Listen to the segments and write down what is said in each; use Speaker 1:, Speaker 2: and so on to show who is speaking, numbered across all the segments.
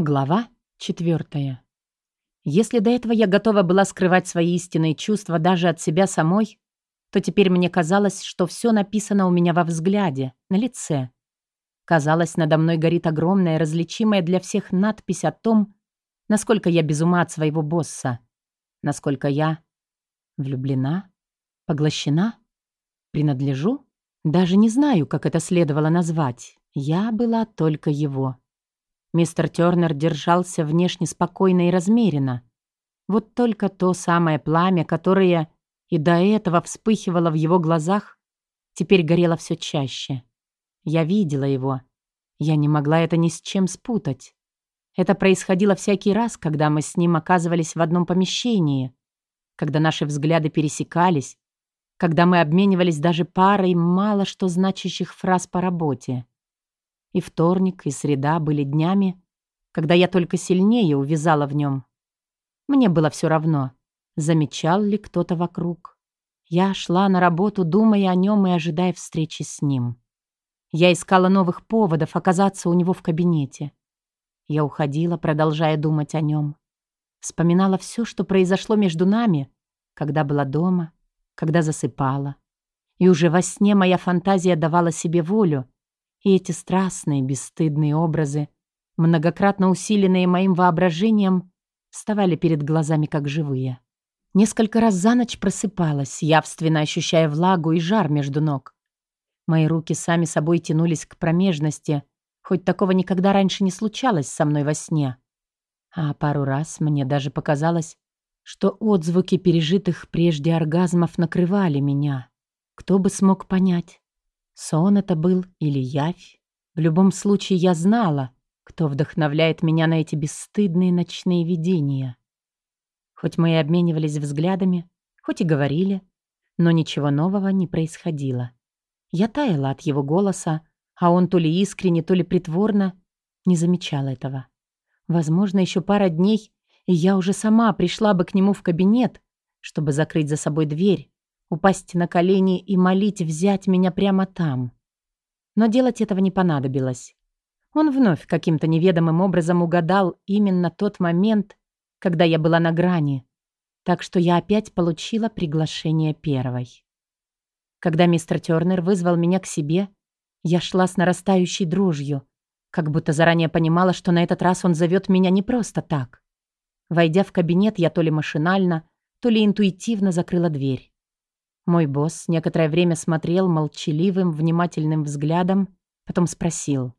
Speaker 1: Глава четвертая. Если до этого я готова была скрывать свои истинные чувства даже от себя самой, то теперь мне казалось, что все написано у меня во взгляде, на лице. Казалось, надо мной горит огромная, различимая для всех надпись о том, насколько я без ума от своего босса, насколько я влюблена, поглощена, принадлежу. Даже не знаю, как это следовало назвать. Я была только его. Мистер Тёрнер держался внешне спокойно и размеренно. Вот только то самое пламя, которое и до этого вспыхивало в его глазах, теперь горело все чаще. Я видела его. Я не могла это ни с чем спутать. Это происходило всякий раз, когда мы с ним оказывались в одном помещении, когда наши взгляды пересекались, когда мы обменивались даже парой мало что значащих фраз по работе. И вторник, и среда были днями, когда я только сильнее увязала в нем. Мне было все равно, замечал ли кто-то вокруг. Я шла на работу, думая о нем и ожидая встречи с ним. Я искала новых поводов оказаться у него в кабинете. Я уходила, продолжая думать о нем. Вспоминала все, что произошло между нами, когда была дома, когда засыпала. И уже во сне моя фантазия давала себе волю, и эти страстные, бесстыдные образы, многократно усиленные моим воображением, вставали перед глазами как живые. Несколько раз за ночь просыпалась, явственно ощущая влагу и жар между ног. Мои руки сами собой тянулись к промежности, хоть такого никогда раньше не случалось со мной во сне. А пару раз мне даже показалось, что отзвуки пережитых прежде оргазмов накрывали меня. Кто бы смог понять? Сон это был или явь? В любом случае я знала, кто вдохновляет меня на эти бесстыдные ночные видения. Хоть мы и обменивались взглядами, хоть и говорили, но ничего нового не происходило. Я таяла от его голоса, а он то ли искренне, то ли притворно не замечал этого. Возможно, еще пара дней, и я уже сама пришла бы к нему в кабинет, чтобы закрыть за собой дверь, упасть на колени и молить взять меня прямо там. Но делать этого не понадобилось. Он вновь каким-то неведомым образом угадал именно тот момент, когда я была на грани, так что я опять получила приглашение первой. Когда мистер Тёрнер вызвал меня к себе, я шла с нарастающей дрожью, как будто заранее понимала, что на этот раз он зовет меня не просто так. Войдя в кабинет, я то ли машинально, то ли интуитивно закрыла дверь. Мой босс некоторое время смотрел молчаливым, внимательным взглядом, потом спросил.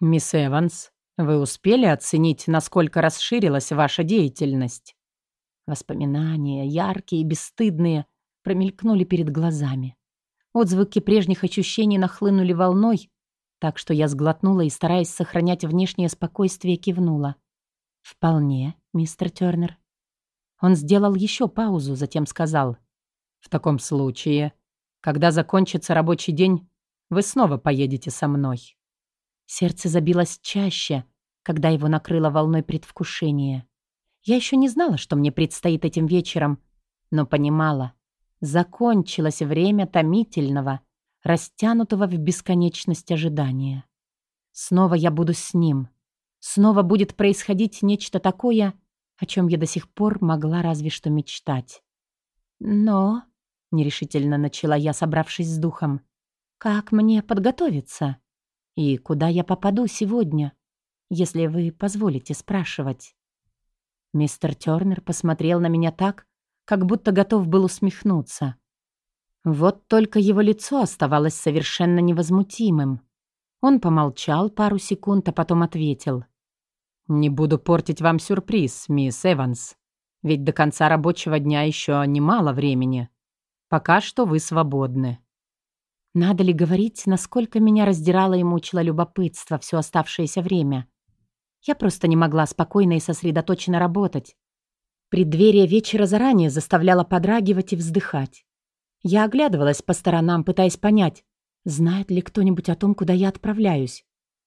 Speaker 1: «Мисс Эванс, вы успели оценить, насколько расширилась ваша деятельность?» Воспоминания, яркие и бесстыдные, промелькнули перед глазами. Отзвуки прежних ощущений нахлынули волной, так что я сглотнула и, стараясь сохранять внешнее спокойствие, кивнула. «Вполне, мистер Тёрнер». Он сделал еще паузу, затем сказал. В таком случае, когда закончится рабочий день, вы снова поедете со мной. Сердце забилось чаще, когда его накрыло волной предвкушения. Я еще не знала, что мне предстоит этим вечером, но понимала, закончилось время томительного, растянутого в бесконечность ожидания. Снова я буду с ним. Снова будет происходить нечто такое, о чем я до сих пор могла разве что мечтать. Но нерешительно начала я, собравшись с духом. Как мне подготовиться? И куда я попаду сегодня, если вы позволите спрашивать? Мистер Тёрнер посмотрел на меня так, как будто готов был усмехнуться. Вот только его лицо оставалось совершенно невозмутимым. Он помолчал пару секунд, а потом ответил. «Не буду портить вам сюрприз, мисс Эванс, ведь до конца рабочего дня еще немало времени. Пока что вы свободны». Надо ли говорить, насколько меня раздирало и мучило любопытство все оставшееся время? Я просто не могла спокойно и сосредоточенно работать. Преддверие вечера заранее заставляло подрагивать и вздыхать. Я оглядывалась по сторонам, пытаясь понять, знает ли кто-нибудь о том, куда я отправляюсь.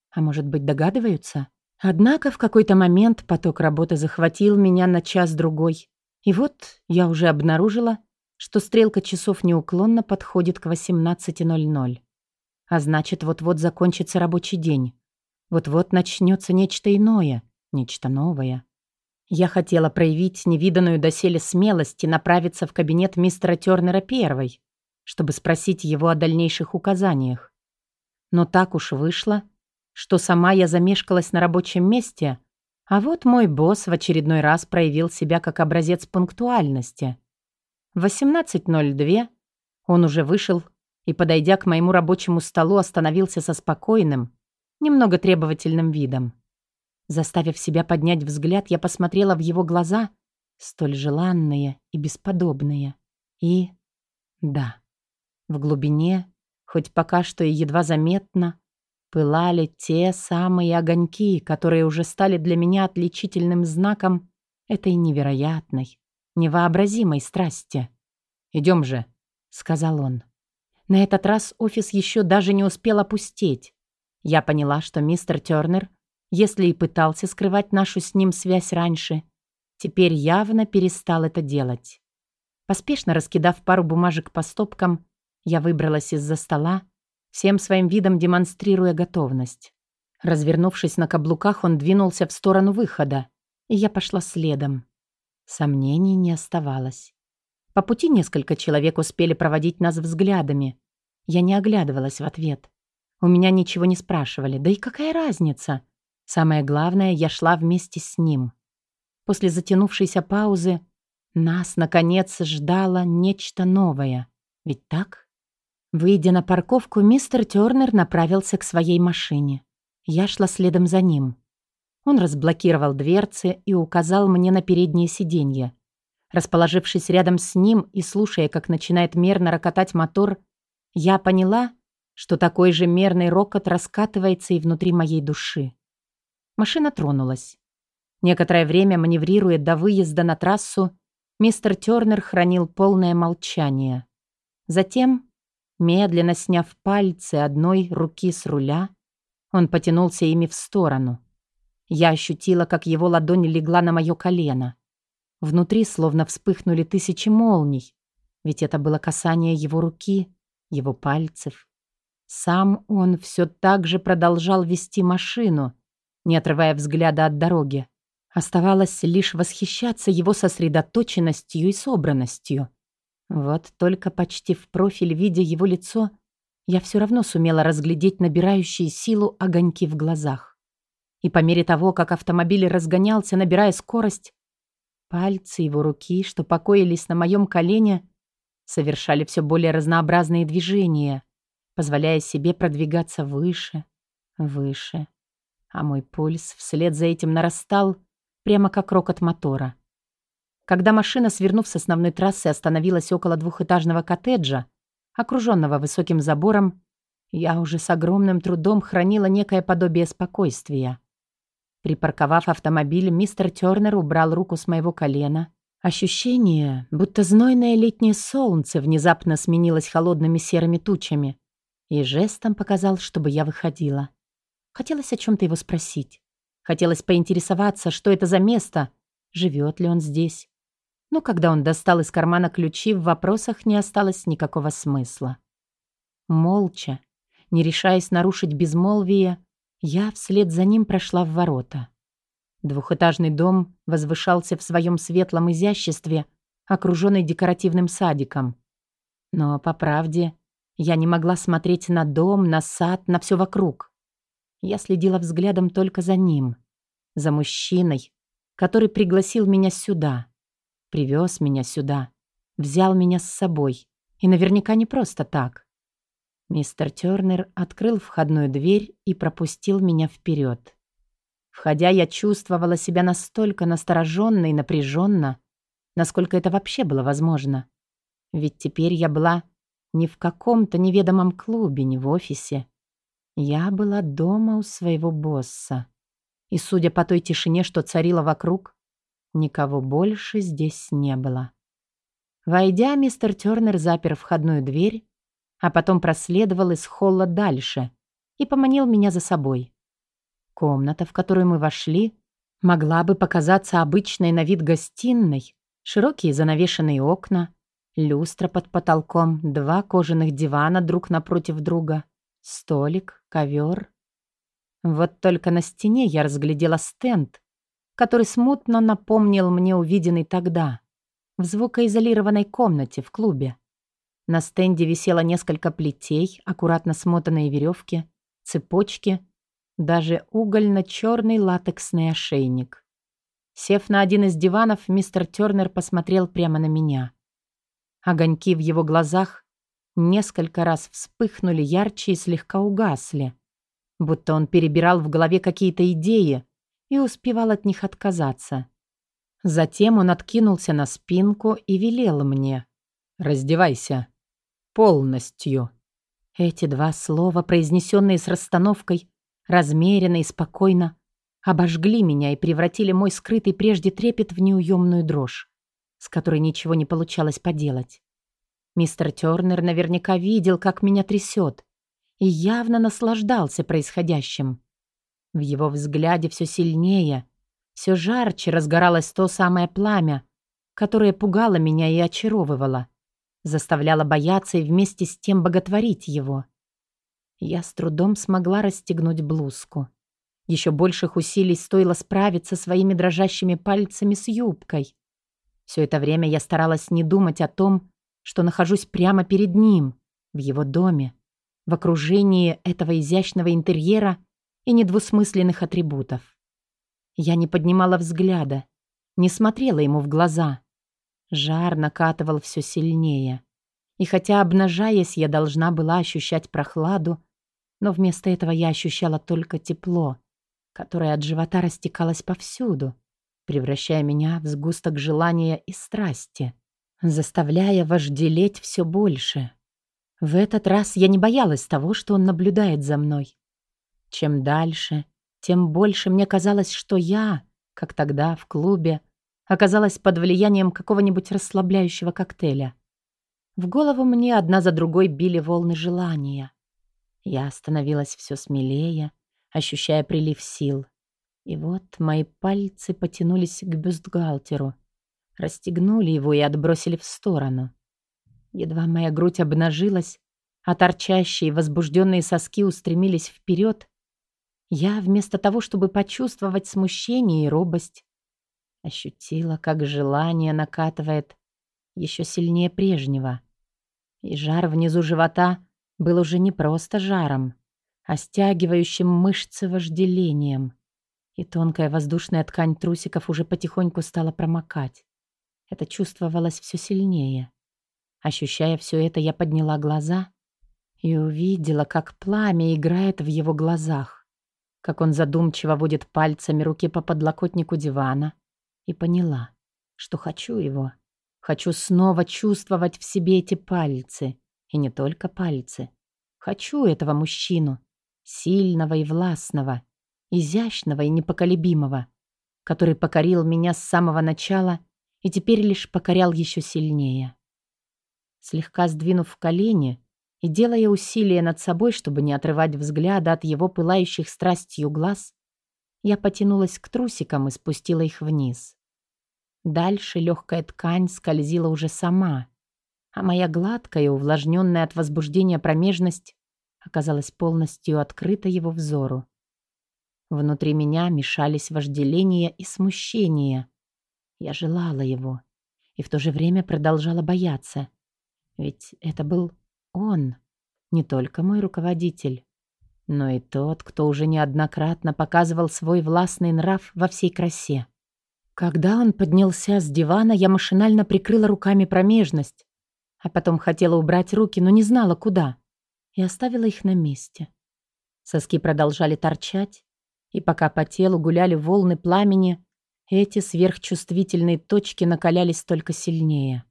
Speaker 1: А может быть, догадываются? Однако в какой-то момент поток работы захватил меня на час-другой. И вот я уже обнаружила, что стрелка часов неуклонно подходит к 18.00. А значит, вот-вот закончится рабочий день. Вот-вот начнется нечто иное, нечто новое. Я хотела проявить невиданную доселе смелость и направиться в кабинет мистера Тёрнера первой, чтобы спросить его о дальнейших указаниях. Но так уж вышло, что сама я замешкалась на рабочем месте, а вот мой босс в очередной раз проявил себя как образец пунктуальности. В 18.02 он уже вышел и, подойдя к моему рабочему столу, остановился со спокойным, немного требовательным видом. Заставив себя поднять взгляд, я посмотрела в его глаза, столь желанные и бесподобные. И... да, в глубине, хоть пока что и едва заметно, пылали те самые огоньки, которые уже стали для меня отличительным знаком этой невероятной, невообразимой страсти. «Идем же», — сказал он. На этот раз офис еще даже не успел опустеть. Я поняла, что мистер Тёрнер если и пытался скрывать нашу с ним связь раньше, теперь явно перестал это делать. Поспешно раскидав пару бумажек по стопкам, я выбралась из-за стола, всем своим видом демонстрируя готовность. Развернувшись на каблуках, он двинулся в сторону выхода, и я пошла следом. Сомнений не оставалось. По пути несколько человек успели проводить нас взглядами. Я не оглядывалась в ответ. У меня ничего не спрашивали. Да и какая разница? Самое главное, я шла вместе с ним. После затянувшейся паузы нас, наконец, ждало нечто новое. Ведь так? Выйдя на парковку, мистер Тёрнер направился к своей машине. Я шла следом за ним. Он разблокировал дверцы и указал мне на переднее сиденье. Расположившись рядом с ним и слушая, как начинает мерно рокотать мотор, я поняла, что такой же мерный рокот раскатывается и внутри моей души. Машина тронулась. Некоторое время, маневрируя до выезда на трассу, мистер Тёрнер хранил полное молчание. Затем, медленно сняв пальцы одной руки с руля, он потянулся ими в сторону. Я ощутила, как его ладонь легла на мое колено. Внутри словно вспыхнули тысячи молний, ведь это было касание его руки, его пальцев. Сам он все так же продолжал вести машину, не отрывая взгляда от дороги. Оставалось лишь восхищаться его сосредоточенностью и собранностью. Вот только почти в профиль, видя его лицо, я все равно сумела разглядеть набирающие силу огоньки в глазах. И по мере того, как автомобиль разгонялся, набирая скорость, пальцы его руки, что покоились на моем колене, совершали все более разнообразные движения, позволяя себе продвигаться выше, выше, а мой пульс вслед за этим нарастал, прямо как рокот мотора. Когда машина, свернув с основной трассы, остановилась около двухэтажного коттеджа, окруженного высоким забором, я уже с огромным трудом хранила некое подобие спокойствия. Припарковав автомобиль, мистер Тёрнер убрал руку с моего колена. Ощущение, будто знойное летнее солнце внезапно сменилось холодными серыми тучами, и жестом показал, чтобы я выходила. Хотелось о чем-то его спросить. Хотелось поинтересоваться, что это за место, живет ли он здесь. Но когда он достал из кармана ключи, в вопросах не осталось никакого смысла. Молча, не решаясь нарушить безмолвие, я вслед за ним прошла в ворота. Двухэтажный дом возвышался в своем светлом изяществе, окруженный декоративным садиком. Но, по правде, я не могла смотреть на дом, на сад, на все вокруг. Я следила взглядом только за ним, за мужчиной, который пригласил меня сюда, привез меня сюда, взял меня с собой. И наверняка не просто так. Мистер Тёрнер открыл входную дверь и пропустил меня вперед. Входя, я чувствовала себя настолько настороженно и напряженно, насколько это вообще было возможно. Ведь теперь я была не в каком-то неведомом клубе, не в офисе. Я была дома у своего босса. И, судя по той тишине, что царила вокруг, никого больше здесь не было. Войдя, мистер Тёрнер запер входную дверь, а потом проследовал из холла дальше и поманил меня за собой. Комната, в которую мы вошли, могла бы показаться обычной на вид гостиной, широкие занавешенные окна, люстра под потолком, два кожаных дивана друг напротив друга — Столик, ковер. Вот только на стене я разглядела стенд, который смутно напомнил мне увиденный тогда, в звукоизолированной комнате в клубе. На стенде висело несколько плетей, аккуратно смотанные веревки, цепочки, даже угольно-черный латексный ошейник. Сев на один из диванов, мистер Тернер посмотрел прямо на меня. Огоньки в его глазах несколько раз вспыхнули ярче и слегка угасли, будто он перебирал в голове какие-то идеи и успевал от них отказаться. Затем он откинулся на спинку и велел мне «Раздевайся. Полностью». Эти два слова, произнесенные с расстановкой, размеренно и спокойно, обожгли меня и превратили мой скрытый прежде трепет в неуемную дрожь, с которой ничего не получалось поделать. Мистер Тёрнер наверняка видел, как меня трясет, и явно наслаждался происходящим. В его взгляде все сильнее, все жарче разгоралось то самое пламя, которое пугало меня и очаровывало, заставляло бояться и вместе с тем боготворить его. Я с трудом смогла расстегнуть блузку. Еще больших усилий стоило справиться своими дрожащими пальцами с юбкой. Все это время я старалась не думать о том, что нахожусь прямо перед ним, в его доме, в окружении этого изящного интерьера и недвусмысленных атрибутов. Я не поднимала взгляда, не смотрела ему в глаза. Жар накатывал все сильнее. И хотя, обнажаясь, я должна была ощущать прохладу, но вместо этого я ощущала только тепло, которое от живота растекалось повсюду, превращая меня в сгусток желания и страсти, заставляя вожделеть все больше. В этот раз я не боялась того, что он наблюдает за мной. Чем дальше, тем больше мне казалось, что я, как тогда в клубе, оказалась под влиянием какого-нибудь расслабляющего коктейля. В голову мне одна за другой били волны желания. Я становилась все смелее, ощущая прилив сил. И вот мои пальцы потянулись к бюстгальтеру, расстегнули его и отбросили в сторону. Едва моя грудь обнажилась, а торчащие возбужденные соски устремились вперед, я, вместо того, чтобы почувствовать смущение и робость, ощутила, как желание накатывает еще сильнее прежнего. И жар внизу живота был уже не просто жаром, а стягивающим мышцы вожделением. И тонкая воздушная ткань трусиков уже потихоньку стала промокать. Это чувствовалось все сильнее. Ощущая все это, я подняла глаза и увидела, как пламя играет в его глазах, как он задумчиво водит пальцами руки по подлокотнику дивана, и поняла, что хочу его. Хочу снова чувствовать в себе эти пальцы, и не только пальцы. Хочу этого мужчину, сильного и властного, изящного и непоколебимого, который покорил меня с самого начала и теперь лишь покорял еще сильнее. Слегка сдвинув колени и делая усилие над собой, чтобы не отрывать взгляда от его пылающих страстью глаз, я потянулась к трусикам и спустила их вниз. Дальше легкая ткань скользила уже сама, а моя гладкая, увлажненная от возбуждения промежность оказалась полностью открыта его взору. Внутри меня мешались вожделение и смущение. Я желала его и в то же время продолжала бояться. Ведь это был он, не только мой руководитель, но и тот, кто уже неоднократно показывал свой властный нрав во всей красе. Когда он поднялся с дивана, я машинально прикрыла руками промежность, а потом хотела убрать руки, но не знала, куда, и оставила их на месте. Соски продолжали торчать, и пока по телу гуляли волны пламени, эти сверхчувствительные точки накалялись только сильнее.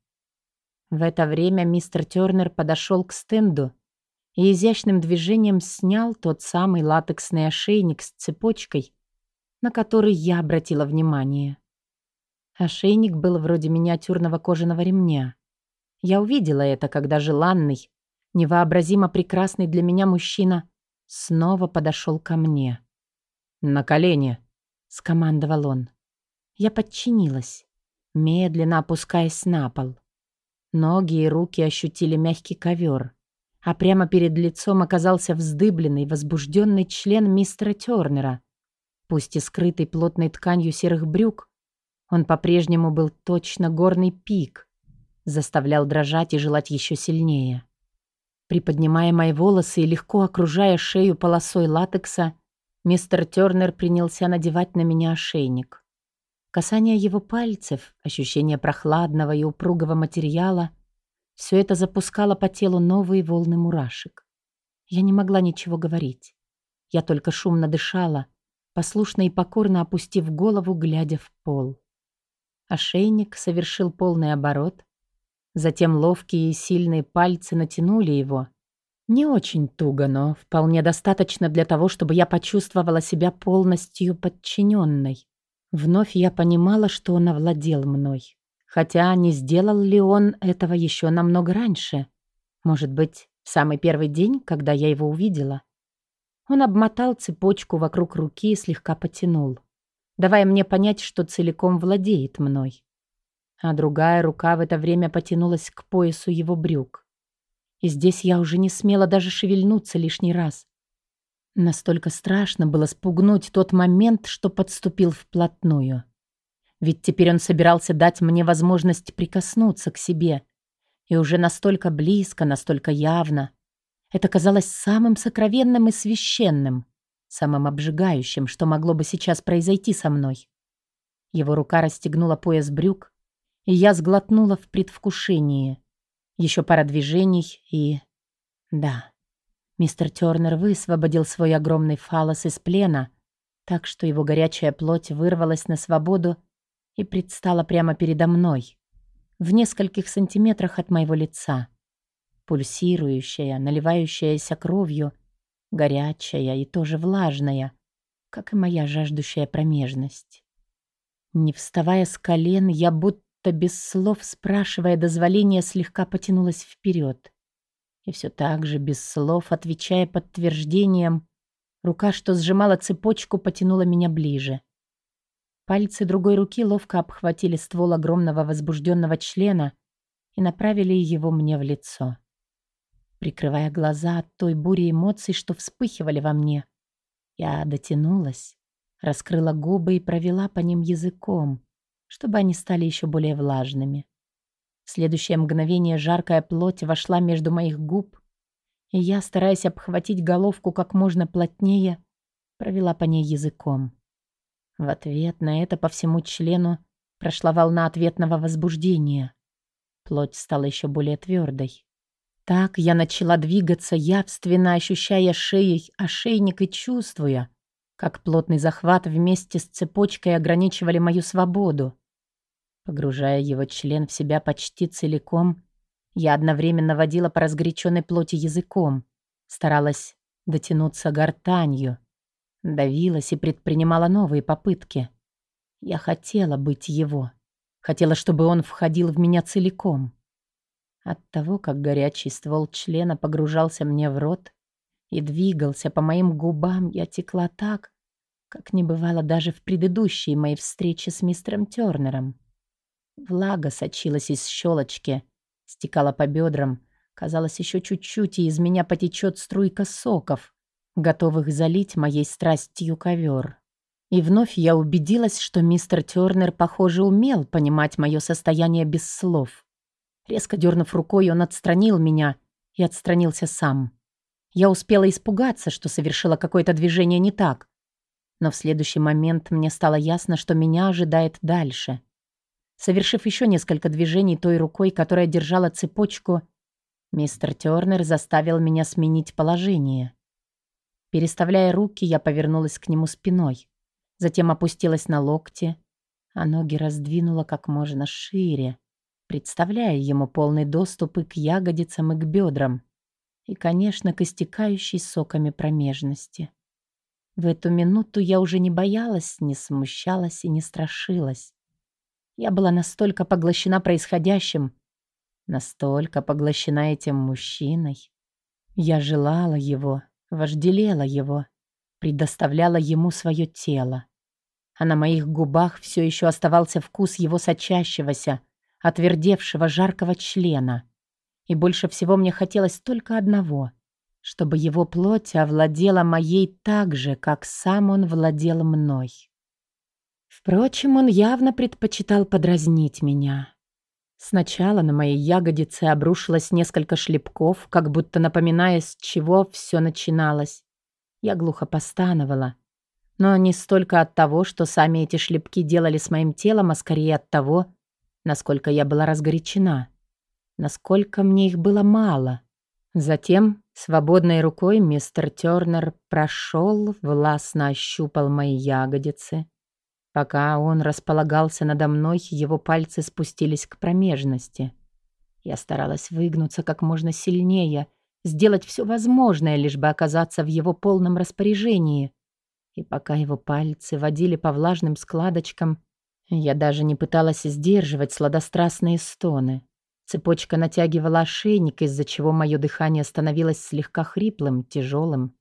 Speaker 1: В это время мистер Тёрнер подошел к стенду и изящным движением снял тот самый латексный ошейник с цепочкой, на который я обратила внимание. Ошейник был вроде миниатюрного кожаного ремня. Я увидела это, когда желанный, невообразимо прекрасный для меня мужчина снова подошел ко мне. «На колени!» — скомандовал он. Я подчинилась, медленно опускаясь на пол. Ноги и руки ощутили мягкий ковер, а прямо перед лицом оказался вздыбленный, возбужденный член мистера Тернера. Пусть и скрытый плотной тканью серых брюк, он по-прежнему был точно горный пик, заставлял дрожать и желать еще сильнее. Приподнимая мои волосы и легко окружая шею полосой латекса, мистер Тёрнер принялся надевать на меня ошейник. Касание его пальцев, ощущение прохладного и упругого материала — все это запускало по телу новые волны мурашек. Я не могла ничего говорить. Я только шумно дышала, послушно и покорно опустив голову, глядя в пол. Ошейник совершил полный оборот, затем ловкие и сильные пальцы натянули его. Не очень туго, но вполне достаточно для того, чтобы я почувствовала себя полностью подчиненной. Вновь я понимала, что он овладел мной. Хотя не сделал ли он этого еще намного раньше? Может быть, в самый первый день, когда я его увидела? Он обмотал цепочку вокруг руки и слегка потянул, давая мне понять, что целиком владеет мной. А другая рука в это время потянулась к поясу его брюк. И здесь я уже не смела даже шевельнуться лишний раз. Настолько страшно было спугнуть тот момент, что подступил вплотную. Ведь теперь он собирался дать мне возможность прикоснуться к себе. И уже настолько близко, настолько явно. Это казалось самым сокровенным и священным, самым обжигающим, что могло бы сейчас произойти со мной. Его рука расстегнула пояс брюк, и я сглотнула в предвкушении. Еще пара движений и... Да, Мистер Тёрнер высвободил свой огромный фалос из плена, так что его горячая плоть вырвалась на свободу и предстала прямо передо мной, в нескольких сантиметрах от моего лица. Пульсирующая, наливающаяся кровью, горячая и тоже влажная, как и моя жаждущая промежность. Не вставая с колен, я будто без слов, спрашивая дозволения, слегка потянулась вперед. И все так же, без слов, отвечая подтверждением, рука, что сжимала цепочку, потянула меня ближе. Пальцы другой руки ловко обхватили ствол огромного возбужденного члена и направили его мне в лицо. Прикрывая глаза от той бури эмоций, что вспыхивали во мне, я дотянулась, раскрыла губы и провела по ним языком, чтобы они стали еще более влажными. В следующее мгновение жаркая плоть вошла между моих губ, и я, стараясь обхватить головку как можно плотнее, провела по ней языком. В ответ на это по всему члену прошла волна ответного возбуждения. Плоть стала еще более твердой. Так я начала двигаться, явственно ощущая шеей ошейник и чувствуя, как плотный захват вместе с цепочкой ограничивали мою свободу. Погружая его член в себя почти целиком, я одновременно водила по разгоряченной плоти языком, старалась дотянуться гортанью, давилась и предпринимала новые попытки. Я хотела быть его, хотела, чтобы он входил в меня целиком. От того, как горячий ствол члена погружался мне в рот и двигался по моим губам, я текла так, как не бывало даже в предыдущей моей встрече с мистером Тёрнером. Влага сочилась из щелочки, стекала по бедрам. Казалось, еще чуть-чуть, и из меня потечет струйка соков, готовых залить моей страстью ковер. И вновь я убедилась, что мистер Тернер, похоже, умел понимать мое состояние без слов. Резко дернув рукой, он отстранил меня и отстранился сам. Я успела испугаться, что совершила какое-то движение не так. Но в следующий момент мне стало ясно, что меня ожидает дальше. Совершив еще несколько движений той рукой, которая держала цепочку, мистер Тёрнер заставил меня сменить положение. Переставляя руки, я повернулась к нему спиной, затем опустилась на локти, а ноги раздвинула как можно шире, представляя ему полный доступ и к ягодицам, и к бедрам, и, конечно, к истекающей соками промежности. В эту минуту я уже не боялась, не смущалась и не страшилась. Я была настолько поглощена происходящим, настолько поглощена этим мужчиной. Я желала его, вожделела его, предоставляла ему свое тело. А на моих губах все еще оставался вкус его сочащегося, отвердевшего жаркого члена. И больше всего мне хотелось только одного — чтобы его плоть овладела моей так же, как сам он владел мной. Впрочем, он явно предпочитал подразнить меня. Сначала на моей ягодице обрушилось несколько шлепков, как будто напоминая, с чего все начиналось. Я глухо постановала. Но не столько от того, что сами эти шлепки делали с моим телом, а скорее от того, насколько я была разгорячена. Насколько мне их было мало. Затем свободной рукой мистер Тёрнер прошел, властно ощупал мои ягодицы. Пока он располагался надо мной, его пальцы спустились к промежности. Я старалась выгнуться как можно сильнее, сделать все возможное, лишь бы оказаться в его полном распоряжении. И пока его пальцы водили по влажным складочкам, я даже не пыталась сдерживать сладострастные стоны. Цепочка натягивала ошейник, из-за чего мое дыхание становилось слегка хриплым, тяжелым,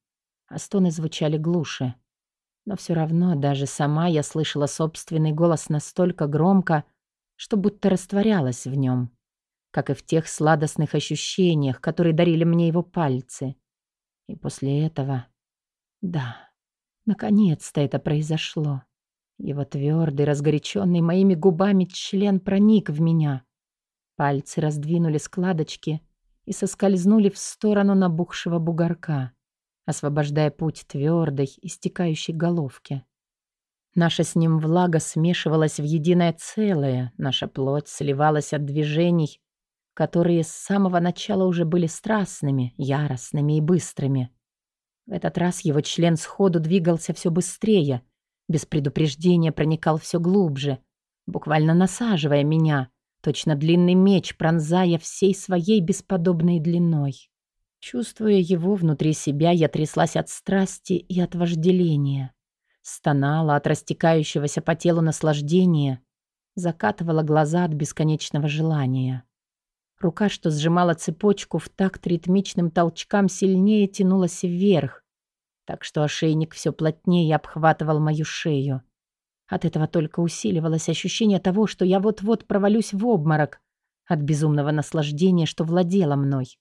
Speaker 1: а стоны звучали глуше. Но все равно даже сама я слышала собственный голос настолько громко, что будто растворялась в нем, как и в тех сладостных ощущениях, которые дарили мне его пальцы. И после этого... Да, наконец-то это произошло. Его твердый, разгоряченный моими губами член проник в меня — Пальцы раздвинули складочки и соскользнули в сторону набухшего бугорка, освобождая путь твердой, истекающей головке. Наша с ним влага смешивалась в единое целое, наша плоть сливалась от движений, которые с самого начала уже были страстными, яростными и быстрыми. В этот раз его член сходу двигался все быстрее, без предупреждения проникал все глубже, буквально насаживая меня, точно длинный меч, пронзая всей своей бесподобной длиной. Чувствуя его внутри себя, я тряслась от страсти и от вожделения. Стонала от растекающегося по телу наслаждения, закатывала глаза от бесконечного желания. Рука, что сжимала цепочку в такт ритмичным толчкам, сильнее тянулась вверх, так что ошейник все плотнее обхватывал мою шею. От этого только усиливалось ощущение того, что я вот-вот провалюсь в обморок от безумного наслаждения, что владело мной.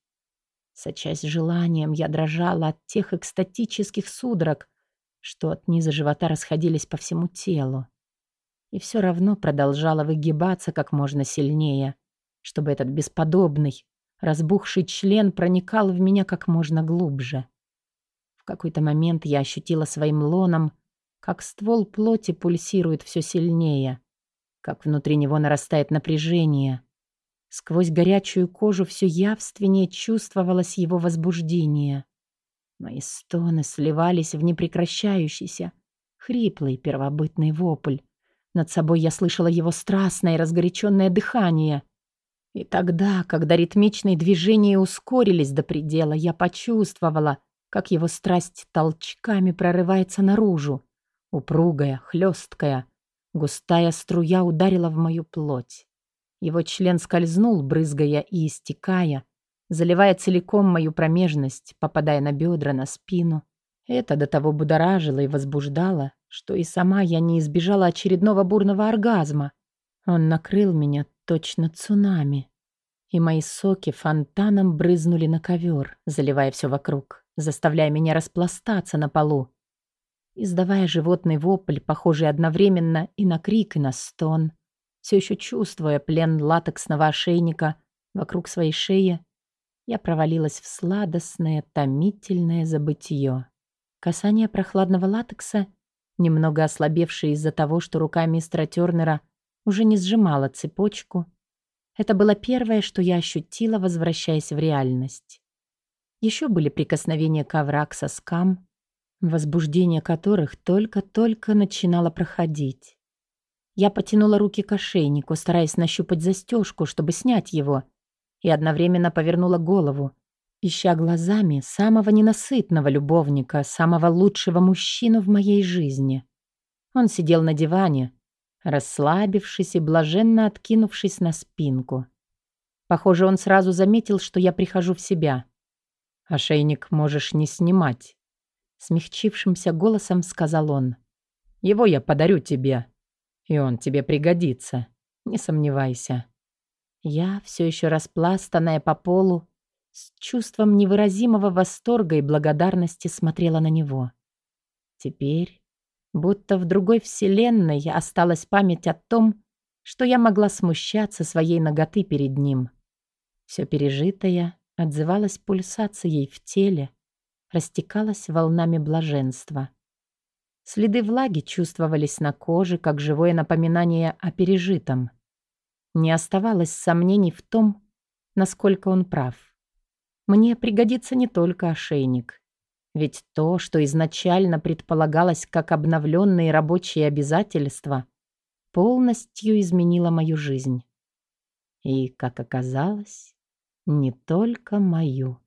Speaker 1: Сочась желанием, я дрожала от тех экстатических судорог, что от низа живота расходились по всему телу. И все равно продолжала выгибаться как можно сильнее, чтобы этот бесподобный, разбухший член проникал в меня как можно глубже. Какой-то момент я ощутила своим лоном как ствол плоти пульсирует все сильнее, как внутри него нарастает напряжение. Сквозь горячую кожу все явственнее чувствовалось его возбуждение. Мои стоны сливались в непрекращающийся, хриплый первобытный вопль. Над собой я слышала его страстное разгоряченное дыхание. И тогда, когда ритмичные движения ускорились до предела, я почувствовала, как его страсть толчками прорывается наружу. Упругая, хлесткая, густая струя ударила в мою плоть. Его член скользнул, брызгая и истекая, заливая целиком мою промежность, попадая на бедра, на спину. Это до того будоражило и возбуждало, что и сама я не избежала очередного бурного оргазма. Он накрыл меня точно цунами. И мои соки фонтаном брызнули на ковер, заливая все вокруг, заставляя меня распластаться на полу издавая животный вопль, похожий одновременно и на крик, и на стон. Все еще чувствуя плен латексного ошейника вокруг своей шеи, я провалилась в сладостное, томительное забытье. Касание прохладного латекса, немного ослабевшее из-за того, что рука мистера Тернера уже не сжимала цепочку, это было первое, что я ощутила, возвращаясь в реальность. Еще были прикосновения ковра к соскам, возбуждение которых только-только начинало проходить. Я потянула руки к ошейнику, стараясь нащупать застежку, чтобы снять его, и одновременно повернула голову, ища глазами самого ненасытного любовника, самого лучшего мужчину в моей жизни. Он сидел на диване, расслабившись и блаженно откинувшись на спинку. Похоже, он сразу заметил, что я прихожу в себя. «Ошейник можешь не снимать», Смягчившимся голосом сказал он. «Его я подарю тебе, и он тебе пригодится, не сомневайся». Я, все еще распластанная по полу, С чувством невыразимого восторга и благодарности смотрела на него. Теперь, будто в другой вселенной, осталась память о том, что я могла смущаться своей ноготы перед ним. Все пережитое отзывалось пульсацией в теле, растекалось волнами блаженства. Следы влаги чувствовались на коже, как живое напоминание о пережитом. Не оставалось сомнений в том, насколько он прав. Мне пригодится не только ошейник. Ведь то, что изначально предполагалось как обновленные рабочие обязательства, полностью изменило мою жизнь. И, как оказалось, не только мою.